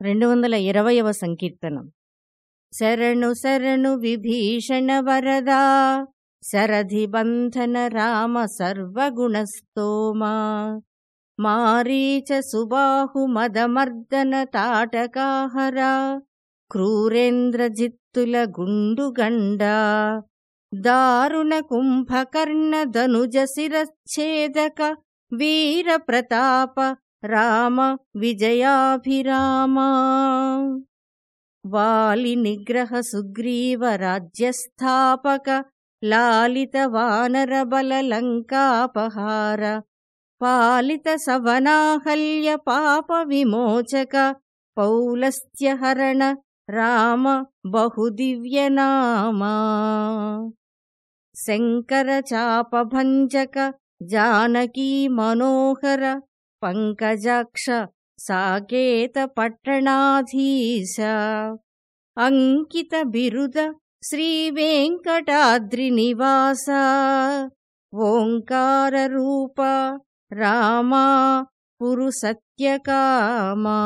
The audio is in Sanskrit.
రెండు వందల ఇరవయవ సంకీర్తనం. శరణు శరణు విభీషణ వరదా శరధి బంధన రామ సర్వగుణస్తోమా మారీచ సుబాహు మదమర్దన తాటకాహరా క్రూరేంద్రజిత్తుల గుండుగండా దారుణ కుంభకర్ణ ధనుజ శిరచ్ఛేదక వీర ప్రతాప राम विजयाभिराम। वालिनिग्रहसुग्रीवराज्यस्थापकलालितवानरबलङ्कापहार पालितसवनाहल्यपापविमोचक पौलस्त्यहरण राम बहुदिव्यनाम। शङ्करचापभञ्जक जानकी मनोहर पङ्कजा साकेतपट्टणाधीश अङ्कितबिरुद श्रीवेङ्कटाद्रिनिवास। ओङ्काररूप राम पुरुसत्यकामा